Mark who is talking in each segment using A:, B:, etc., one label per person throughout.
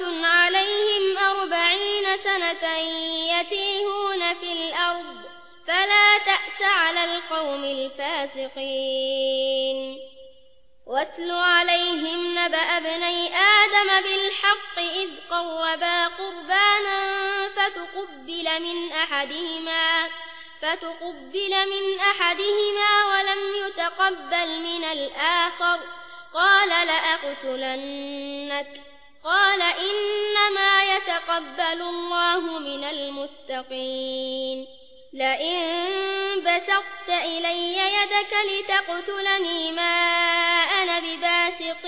A: عليهم أربعين سنة يتيهون في الأرض فلا تأس على القوم الفاسقين واتل عليهم نبأ ابني آدم بالحق إذ قربا قربانا فتقبل من أحدهما فتقبل من أحدهما ولم يتقبل من الآخر قال لأقتلنك قال إنما يتقبل الله من المتقين. لئن بسطت إلي يدك لتقتلني ما أنا بباسط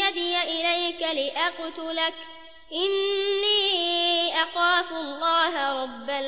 A: يدي إليك لأقتلك. إني أخاف الله رب العالمين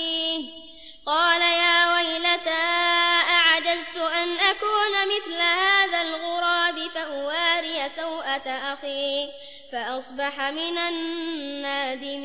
A: أكون مثل هذا الغراب فأواري سوءة أخيه فأصبح من النادمين.